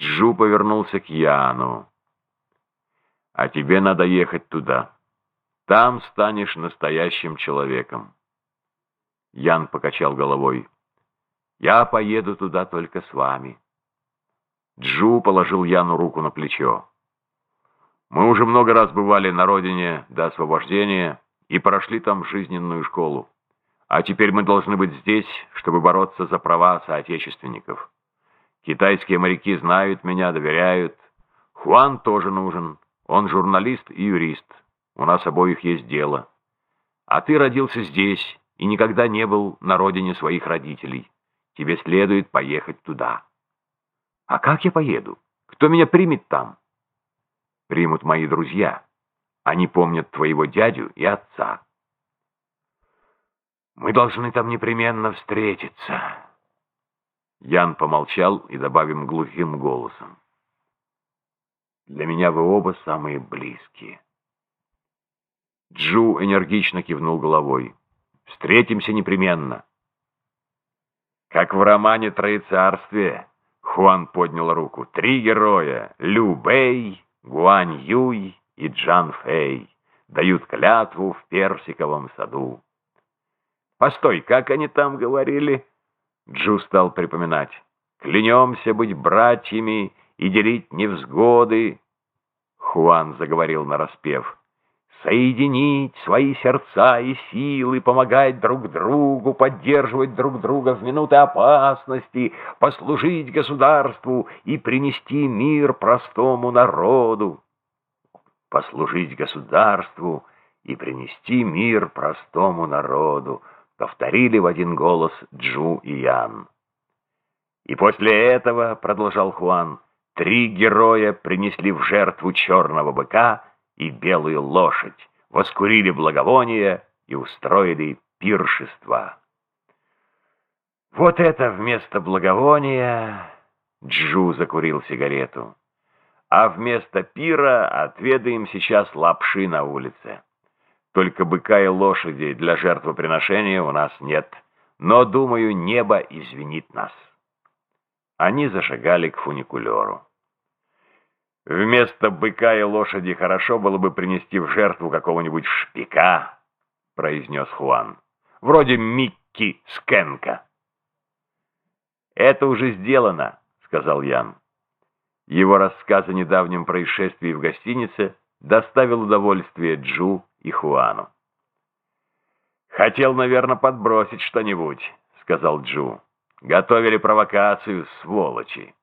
Джу повернулся к Яну. «А тебе надо ехать туда. Там станешь настоящим человеком». Ян покачал головой. «Я поеду туда только с вами». Джу положил Яну руку на плечо. «Мы уже много раз бывали на родине до освобождения и прошли там жизненную школу. А теперь мы должны быть здесь, чтобы бороться за права соотечественников. Китайские моряки знают меня, доверяют. Хуан тоже нужен. Он журналист и юрист. У нас обоих есть дело. А ты родился здесь и никогда не был на родине своих родителей. Тебе следует поехать туда. А как я поеду? Кто меня примет там? Примут мои друзья. Они помнят твоего дядю и отца. Мы должны там непременно встретиться. Ян помолчал и добавил глухим голосом. Для меня вы оба самые близкие. Джу энергично кивнул головой. Встретимся непременно. Как в романе «Троецарствие», Хуан поднял руку. Три героя — Лю Бэй, Гуань Юй и Джан Фэй — дают клятву в персиковом саду. Постой, как они там говорили? Джу стал припоминать. Клянемся быть братьями и делить невзгоды. Хуан заговорил нараспев. Соединить свои сердца и силы, помогать друг другу, поддерживать друг друга в минуты опасности, послужить государству и принести мир простому народу. Послужить государству и принести мир простому народу повторили в один голос Джу и Ян. И после этого, продолжал Хуан, три героя принесли в жертву черного быка и белую лошадь, воскурили благовония и устроили пиршество. Вот это вместо благовония Джу закурил сигарету. А вместо пира отведаем сейчас лапши на улице. Только быка и лошади для жертвоприношения у нас нет. Но, думаю, небо извинит нас. Они зашагали к фуникулеру. Вместо быка и лошади хорошо было бы принести в жертву какого-нибудь шпика, произнес Хуан. Вроде Микки Скенка. Это уже сделано, сказал Ян. Его рассказ о недавнем происшествии в гостинице доставил удовольствие Джу и Хуану. «Хотел, наверное, подбросить что-нибудь», — сказал Джу. «Готовили провокацию, сволочи».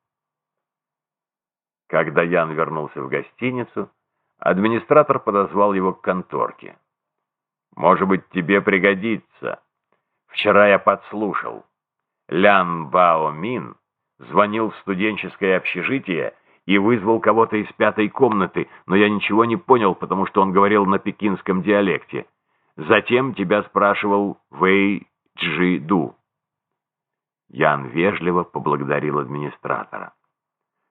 Когда Ян вернулся в гостиницу, администратор подозвал его к конторке. «Может быть, тебе пригодится. Вчера я подслушал. Лян Бао Мин звонил в студенческое общежитие и вызвал кого-то из пятой комнаты, но я ничего не понял, потому что он говорил на пекинском диалекте. Затем тебя спрашивал Вэй Джи Ду. Ян вежливо поблагодарил администратора.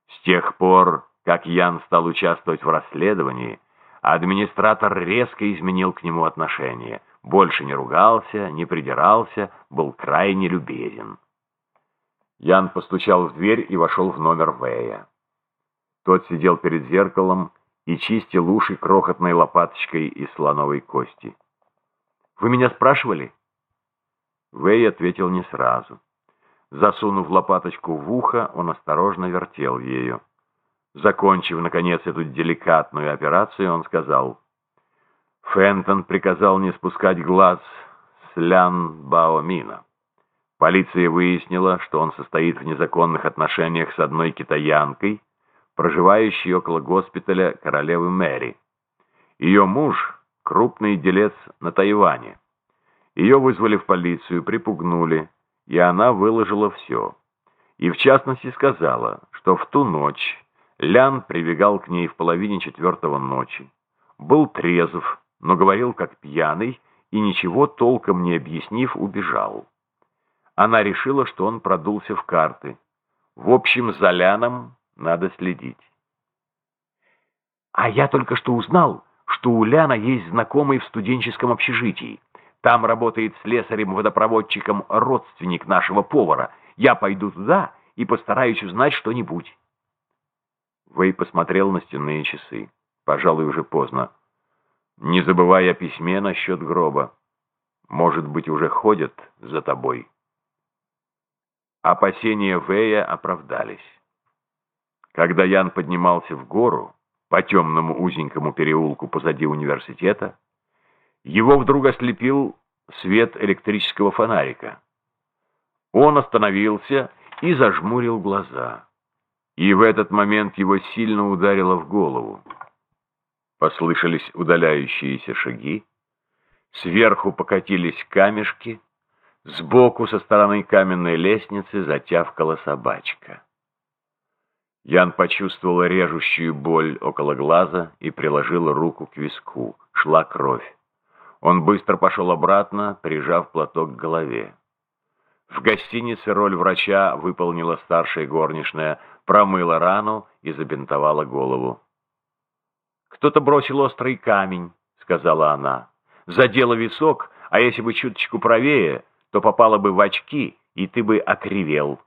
С тех пор, как Ян стал участвовать в расследовании, администратор резко изменил к нему отношение. Больше не ругался, не придирался, был крайне любезен. Ян постучал в дверь и вошел в номер Вэя. Тот сидел перед зеркалом и чистил уши крохотной лопаточкой из слоновой кости. «Вы меня спрашивали?» Вэй ответил не сразу. Засунув лопаточку в ухо, он осторожно вертел ею. Закончив, наконец, эту деликатную операцию, он сказал, «Фентон приказал не спускать глаз с Лян Баомина. Полиция выяснила, что он состоит в незаконных отношениях с одной китаянкой, проживающей около госпиталя королевы Мэри. Ее муж – крупный делец на Тайване. Ее вызвали в полицию, припугнули, и она выложила все. И в частности сказала, что в ту ночь Лян прибегал к ней в половине четвертого ночи. Был трезв, но говорил как пьяный, и ничего толком не объяснив, убежал. Она решила, что он продулся в карты. В общем, за Ляном надо следить. А я только что узнал, что у Ляна есть знакомый в студенческом общежитии. Там работает Вэй посмотрел на стенные часы. Пожалуй, уже поздно. Не забывай о письме насчет гроба. Может быть, уже ходят за тобой. Опасения Вэя оправдались. Когда Ян поднимался в гору, по темному узенькому переулку позади университета, его вдруг ослепил свет электрического фонарика. Он остановился и зажмурил глаза. И в этот момент его сильно ударило в голову. Послышались удаляющиеся шаги. Сверху покатились камешки. Сбоку, со стороны каменной лестницы, затявкала собачка. Ян почувствовал режущую боль около глаза и приложил руку к виску. Шла кровь. Он быстро пошел обратно, прижав платок к голове. В гостинице роль врача выполнила старшая горничная, промыла рану и забинтовала голову. «Кто-то бросил острый камень», — сказала она. «Задела висок, а если бы чуточку правее, то попало бы в очки, и ты бы окривел.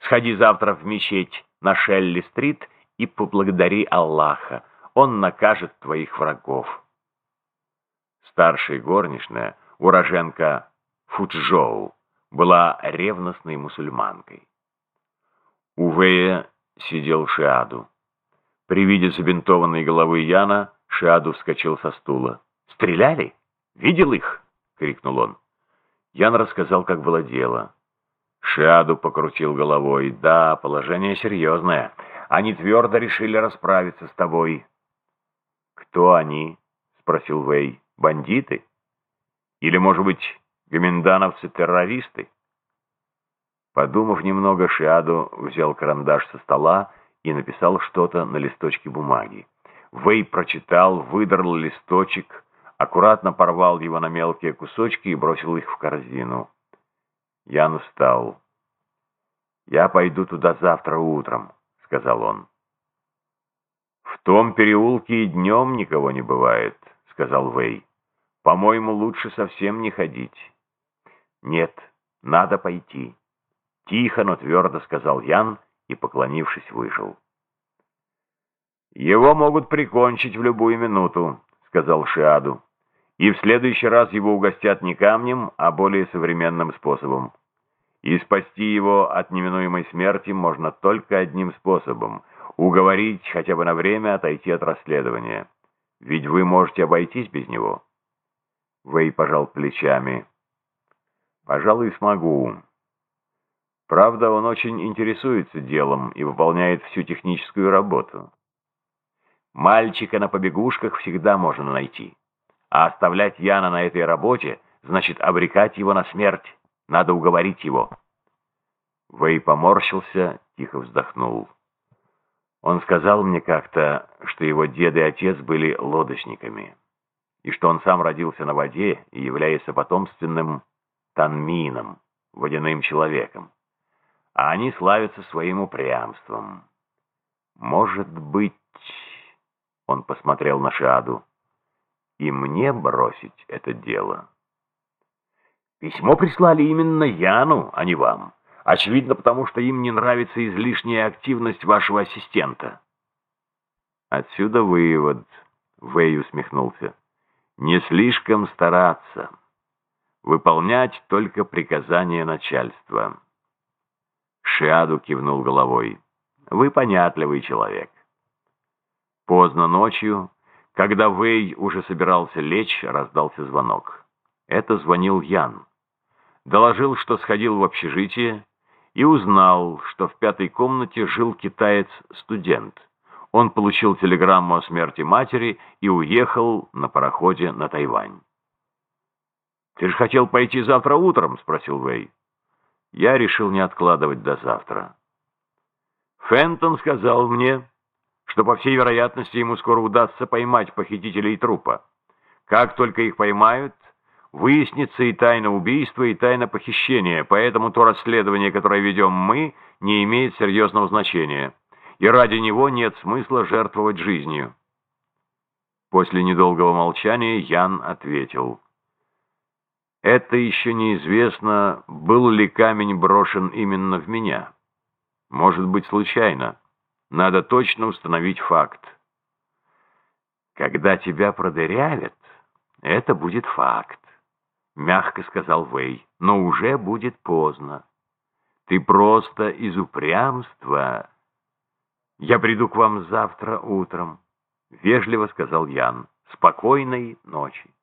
Сходи завтра в мечеть на Шелли-стрит и поблагодари Аллаха. Он накажет твоих врагов». Старшая горничная, уроженка Фуджоу, была ревностной мусульманкой. У Вэя сидел Шиаду. При виде забинтованной головы Яна Шиаду вскочил со стула. «Стреляли? Видел их?» — крикнул он. Ян рассказал, как было дело. Шиаду покрутил головой. «Да, положение серьезное. Они твердо решили расправиться с тобой». «Кто они?» — спросил Вэй. Бандиты? Или, может быть, гоминдановцы-террористы? Подумав немного, Шиаду взял карандаш со стола и написал что-то на листочке бумаги. Вэй прочитал, выдрал листочек, аккуратно порвал его на мелкие кусочки и бросил их в корзину. Ян устал. «Я пойду туда завтра утром», — сказал он. «В том переулке и днем никого не бывает», — сказал Вэй. По-моему, лучше совсем не ходить. Нет, надо пойти. Тихо, но твердо сказал Ян и, поклонившись, вышел. «Его могут прикончить в любую минуту», — сказал Шиаду. «И в следующий раз его угостят не камнем, а более современным способом. И спасти его от неминуемой смерти можно только одним способом — уговорить хотя бы на время отойти от расследования. Ведь вы можете обойтись без него». Вэй пожал плечами. «Пожалуй, смогу. Правда, он очень интересуется делом и выполняет всю техническую работу. Мальчика на побегушках всегда можно найти. А оставлять Яна на этой работе значит обрекать его на смерть. Надо уговорить его». Вэй поморщился, тихо вздохнул. Он сказал мне как-то, что его дед и отец были лодочниками и что он сам родился на воде и является потомственным танмином, водяным человеком. А они славятся своим упрямством. Может быть, он посмотрел на Шаду, и мне бросить это дело. Письмо прислали именно Яну, а не вам. Очевидно, потому что им не нравится излишняя активность вашего ассистента. Отсюда вывод, Вэй усмехнулся не слишком стараться, выполнять только приказания начальства. Шиаду кивнул головой. Вы понятливый человек. Поздно ночью, когда Вэй уже собирался лечь, раздался звонок. Это звонил Ян. Доложил, что сходил в общежитие и узнал, что в пятой комнате жил китаец-студент он получил телеграмму о смерти матери и уехал на пароходе на Тайвань. «Ты же хотел пойти завтра утром?» — спросил Вэй. Я решил не откладывать до завтра. Фентон сказал мне, что, по всей вероятности, ему скоро удастся поймать похитителей трупа. Как только их поймают, выяснится и тайна убийства, и тайна похищения, поэтому то расследование, которое ведем мы, не имеет серьезного значения и ради него нет смысла жертвовать жизнью. После недолгого молчания Ян ответил. «Это еще неизвестно, был ли камень брошен именно в меня. Может быть, случайно. Надо точно установить факт. Когда тебя продырявят, это будет факт, мягко сказал Вэй, но уже будет поздно. Ты просто из упрямства. Я приду к вам завтра утром, вежливо сказал Ян. Спокойной ночи.